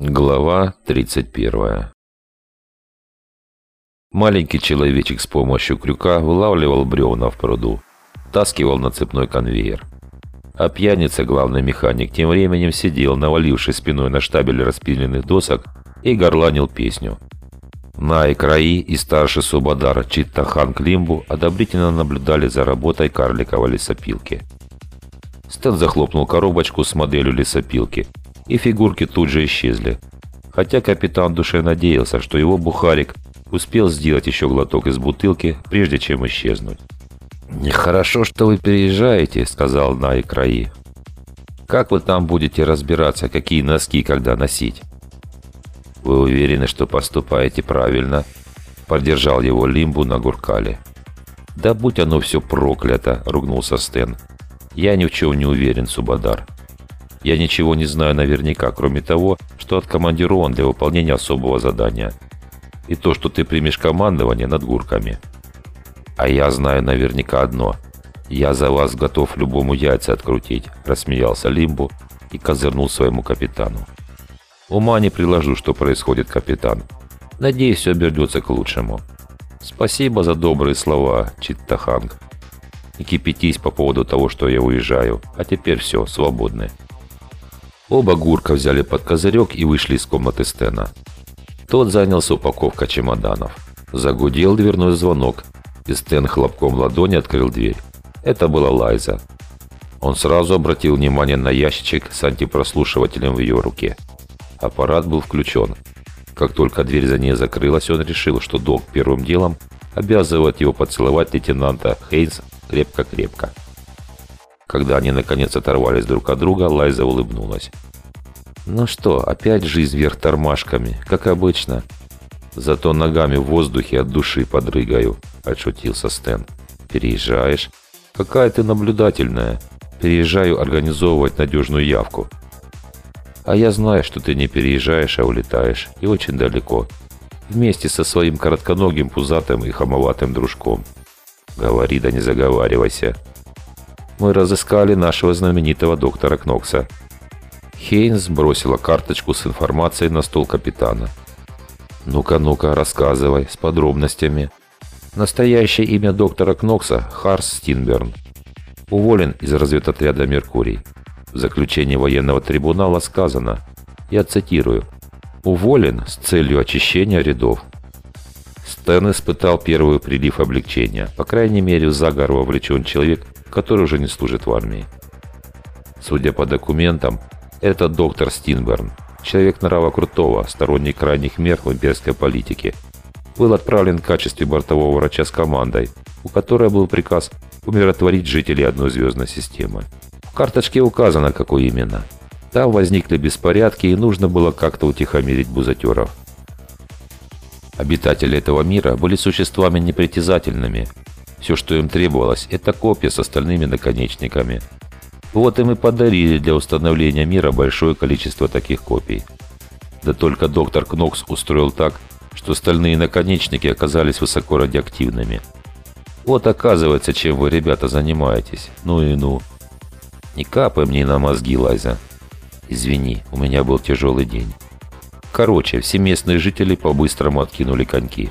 Глава 31 Маленький человечек с помощью крюка вылавливал бревна в пруду, таскивал на цепной конвейер. А пьяница, главный механик, тем временем сидел, навалившись спиной на штабель распиленных досок и горланил песню. На Краи и старший Субадар Читтахан Климбу одобрительно наблюдали за работой карликовой лесопилки. Стэн захлопнул коробочку с моделью лесопилки – и фигурки тут же исчезли. Хотя капитан душе надеялся, что его бухарик успел сделать еще глоток из бутылки, прежде чем исчезнуть. «Нехорошо, что вы переезжаете», — сказал на краи. «Как вы там будете разбираться, какие носки когда носить?» «Вы уверены, что поступаете правильно?» Поддержал его Лимбу на Гуркале. «Да будь оно все проклято!» — ругнулся Стэн. «Я ни в чем не уверен, Субадар. Я ничего не знаю наверняка, кроме того, что откомандирован для выполнения особого задания. И то, что ты примешь командование над гурками. А я знаю наверняка одно. Я за вас готов любому яйца открутить, рассмеялся Лимбу и козырнул своему капитану. Ума не приложу, что происходит, капитан. Надеюсь, все обернется к лучшему. Спасибо за добрые слова, Читтаханг. Не кипятись по поводу того, что я уезжаю. А теперь все, свободны. Оба Гурка взяли под козырек и вышли из комнаты Стена. Тот занялся упаковкой чемоданов. Загудел дверной звонок, и Стэн хлопком ладони открыл дверь. Это была Лайза. Он сразу обратил внимание на ящичек с антипрослушивателем в ее руке. Аппарат был включен. Как только дверь за ней закрылась, он решил, что док первым делом обязывает его поцеловать лейтенанта Хейнс крепко-крепко. Когда они наконец оторвались друг от друга, Лайза улыбнулась. «Ну что, опять жизнь вверх тормашками, как обычно?» «Зато ногами в воздухе от души подрыгаю», – отшутился Стэн. «Переезжаешь?» «Какая ты наблюдательная. Переезжаю организовывать надежную явку». «А я знаю, что ты не переезжаешь, а улетаешь. И очень далеко. Вместе со своим коротконогим, пузатым и хамоватым дружком». «Говори, да не заговаривайся», мы разыскали нашего знаменитого доктора Кнокса». Хейнс бросила карточку с информацией на стол капитана. «Ну-ка, ну-ка, рассказывай, с подробностями». Настоящее имя доктора Кнокса – Харс Стинберн. Уволен из разведотряда «Меркурий». В заключении военного трибунала сказано, я цитирую, «Уволен с целью очищения рядов». Стэн испытал первый прилив облегчения. По крайней мере, в заговор вовлечен человек, который уже не служит в армии. Судя по документам, это доктор Стинберн, человек нрава крутого, сторонник крайних мер в имперской политике, был отправлен в качестве бортового врача с командой, у которой был приказ умиротворить жителей одной звездной системы. В карточке указано, какой именно. Там возникли беспорядки, и нужно было как-то утихомирить бузатеров. Обитатели этого мира были существами непритязательными, все, что им требовалось, это копья с остальными наконечниками. Вот им и подарили для установления мира большое количество таких копий. Да только доктор Кнокс устроил так, что стальные наконечники оказались высоко радиоактивными. Вот оказывается, чем вы, ребята, занимаетесь. Ну и ну. Не капай мне на мозги, Лайза. Извини, у меня был тяжелый день. Короче, все местные жители по-быстрому откинули коньки.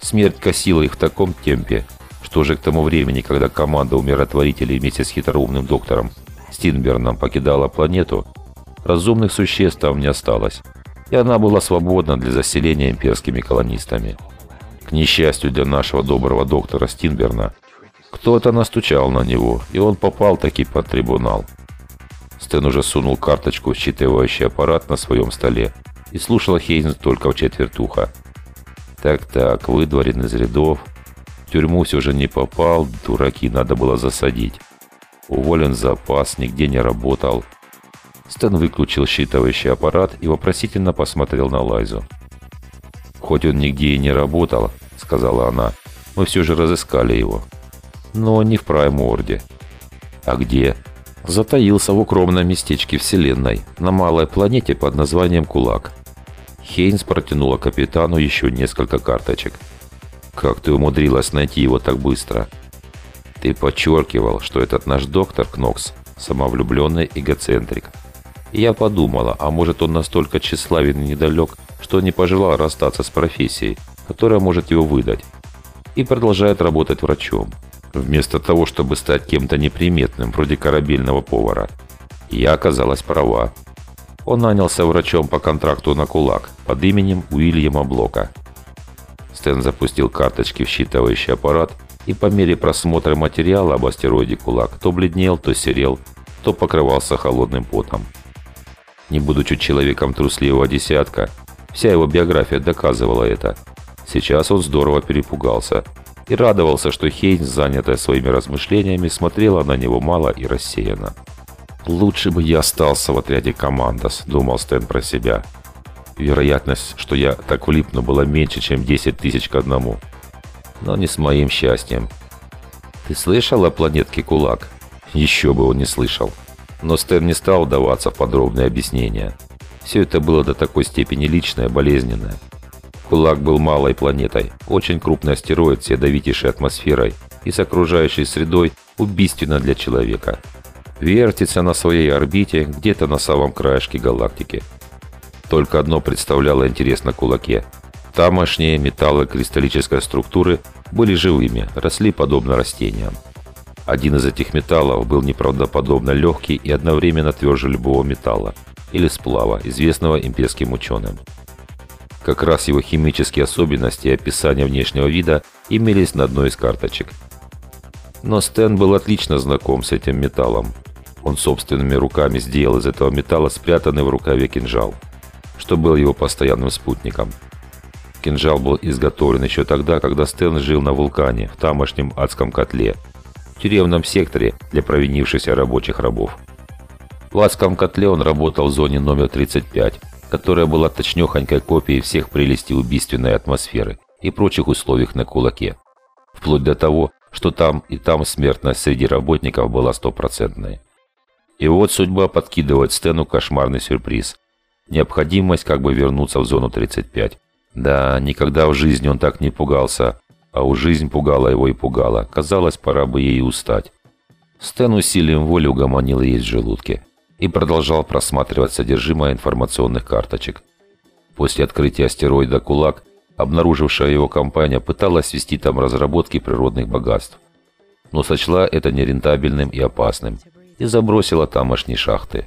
Смерть косила их в таком темпе, что же к тому времени, когда команда умиротворителей вместе с хитроумным доктором Стинберном покидала планету, разумных существ там не осталось, и она была свободна для заселения имперскими колонистами. К несчастью для нашего доброго доктора Стинберна, кто-то настучал на него, и он попал таки под трибунал. Стэн уже сунул карточку в считывающий аппарат на своем столе и слушал Хейнс только в четверть уха. Так-так, выдворен из рядов, тюрьму все же не попал, дураки надо было засадить. Уволен запас, нигде не работал. Стэн выключил считывающий аппарат и вопросительно посмотрел на Лайзу. «Хоть он нигде и не работал», — сказала она, — «мы все же разыскали его. Но не в Прайм-Орде». «А где?» Затаился в укромном местечке Вселенной, на малой планете под названием Кулак. Хейнс протянула капитану еще несколько карточек. Как ты умудрилась найти его так быстро? Ты подчеркивал, что этот наш доктор Кнокс – самовлюбленный эгоцентрик. И я подумала, а может он настолько тщеславен и недалек, что не пожелал расстаться с профессией, которая может его выдать, и продолжает работать врачом, вместо того, чтобы стать кем-то неприметным, вроде корабельного повара. Я оказалась права. Он нанялся врачом по контракту на кулак под именем Уильяма Блока. Стэн запустил карточки в считывающий аппарат и по мере просмотра материала об астероиде Кулак то бледнел, то серел, то покрывался холодным потом. Не будучи человеком трусливого десятка, вся его биография доказывала это. Сейчас он здорово перепугался и радовался, что Хейнс, занятая своими размышлениями, смотрела на него мало и рассеянно. «Лучше бы я остался в отряде «Командос», — думал Стэн про себя. Вероятность, что я так влипну, была меньше, чем 10 тысяч к одному но не с моим счастьем. Ты слышал о планетке Кулак? Еще бы он не слышал. Но Стэн не стал вдаваться в подробные объяснения. Все это было до такой степени личное, болезненное. Кулак был малой планетой, очень крупный астероид с ядовитейшей атмосферой и с окружающей средой убийственно для человека. Вертится на своей орбите где-то на самом краешке галактики. Только одно представляло интерес на Кулаке – Тамошние металлы кристаллической структуры были живыми, росли подобно растениям. Один из этих металлов был неправдоподобно легкий и одновременно тверже любого металла или сплава, известного имперским ученым. Как раз его химические особенности и описание внешнего вида имелись на одной из карточек. Но Стэн был отлично знаком с этим металлом. Он собственными руками сделал из этого металла спрятанный в рукаве кинжал, что был его постоянным спутником – Кинжал был изготовлен еще тогда, когда Стэн жил на вулкане, в тамошнем адском котле, в тюремном секторе для провинившихся рабочих рабов. В адском котле он работал в зоне номер 35, которая была точнёхонькой копией всех прелестей убийственной атмосферы и прочих условий на кулаке. Вплоть до того, что там и там смертность среди работников была стопроцентной. И вот судьба подкидывает Стэну кошмарный сюрприз. Необходимость как бы вернуться в зону 35. Да, никогда в жизни он так не пугался, а у жизнь пугала его и пугала. Казалось, пора бы ей устать. Стэн усилием воли угомонил есть в желудке и продолжал просматривать содержимое информационных карточек. После открытия астероида «Кулак» обнаружившая его компания пыталась вести там разработки природных богатств, но сочла это нерентабельным и опасным и забросила тамошние шахты.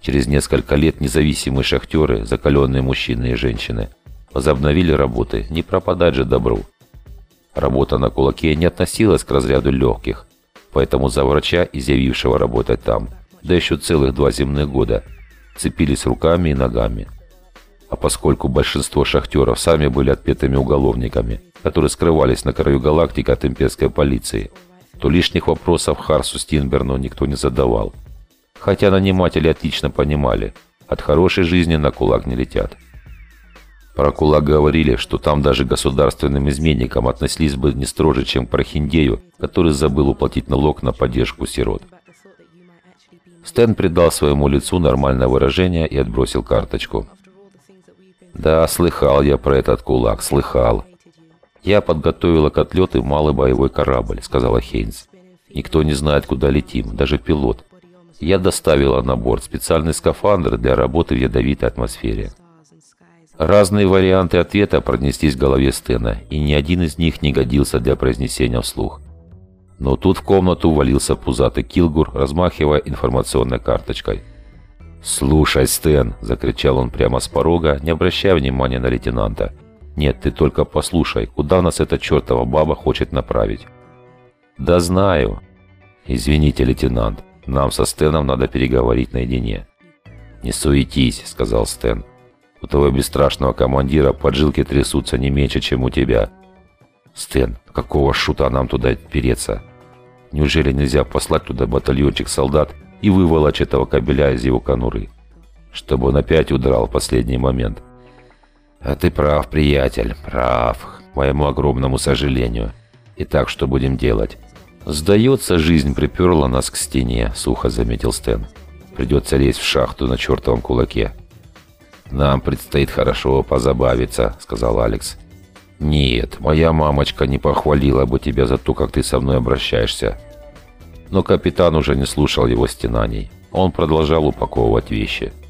Через несколько лет независимые шахтеры, закаленные мужчины и женщины, возобновили работы, не пропадать же добру. Работа на кулаке не относилась к разряду легких, поэтому за врача, изъявившего работать там, да еще целых два земных года, цепились руками и ногами. А поскольку большинство шахтеров сами были отпетыми уголовниками, которые скрывались на краю галактики от имперской полиции, то лишних вопросов Харсу Стинберну никто не задавал. Хотя наниматели отлично понимали, от хорошей жизни на кулак не летят. Про Кулак говорили, что там даже государственным изменникам относились бы не строже, чем к Прохиндею, который забыл уплатить налог на поддержку сирот. Стэн придал своему лицу нормальное выражение и отбросил карточку. «Да, слыхал я про этот кулак, слыхал. Я подготовила к отлету малый боевой корабль», — сказала Хейнс. «Никто не знает, куда летим, даже пилот. Я доставила на борт специальный скафандр для работы в ядовитой атмосфере». Разные варианты ответа пронеслись в голове Стена, и ни один из них не годился для произнесения вслух. Но тут в комнату валился пузатый Килгур, размахивая информационной карточкой. «Слушай, Стэн!» – закричал он прямо с порога, не обращая внимания на лейтенанта. «Нет, ты только послушай, куда нас эта чертова баба хочет направить?» «Да знаю!» «Извините, лейтенант, нам со Стэном надо переговорить наедине». «Не суетись», – сказал Стэн. У того бесстрашного командира поджилки трясутся не меньше, чем у тебя. Стэн, какого шута нам туда переться? Неужели нельзя послать туда батальончик солдат и выволочь этого кабеля из его конуры? Чтобы он опять удрал в последний момент. А ты прав, приятель, прав, к моему огромному сожалению. Итак, что будем делать? Сдается, жизнь приперла нас к стене, сухо заметил Стэн. Придется лезть в шахту на чертовом кулаке. «Нам предстоит хорошо позабавиться», — сказал Алекс. «Нет, моя мамочка не похвалила бы тебя за то, как ты со мной обращаешься». Но капитан уже не слушал его стенаний. Он продолжал упаковывать вещи –